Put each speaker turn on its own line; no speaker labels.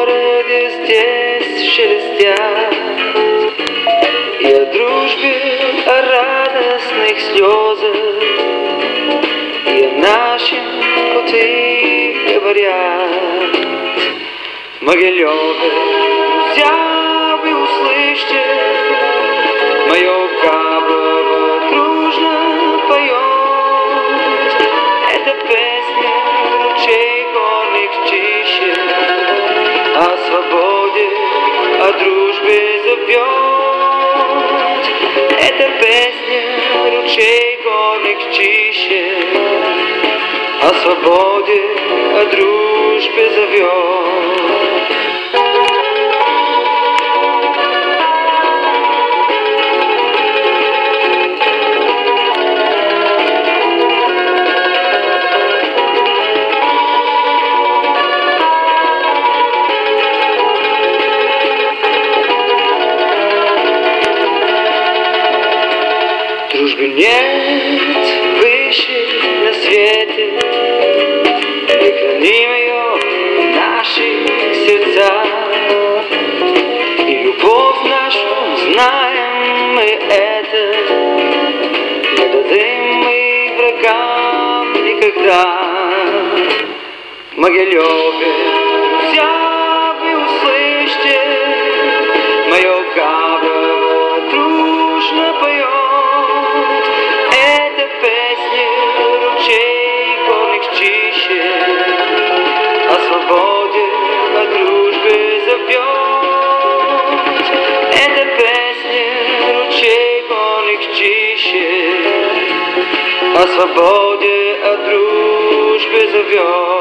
Городе здесь шелестят. И о дружбе, о радостных слезах И о нашем пути говорят. В свободе, о дружбе зовет Это песня ручей горных чище О свободе, о дружбе зовет Дружбы нет выше на свете, Мы храним ее в наших сердцах. И любовь нашу знаем мы это, Не дадим мы врагам никогда. В горных чище, О свободе, о дружбе зовет.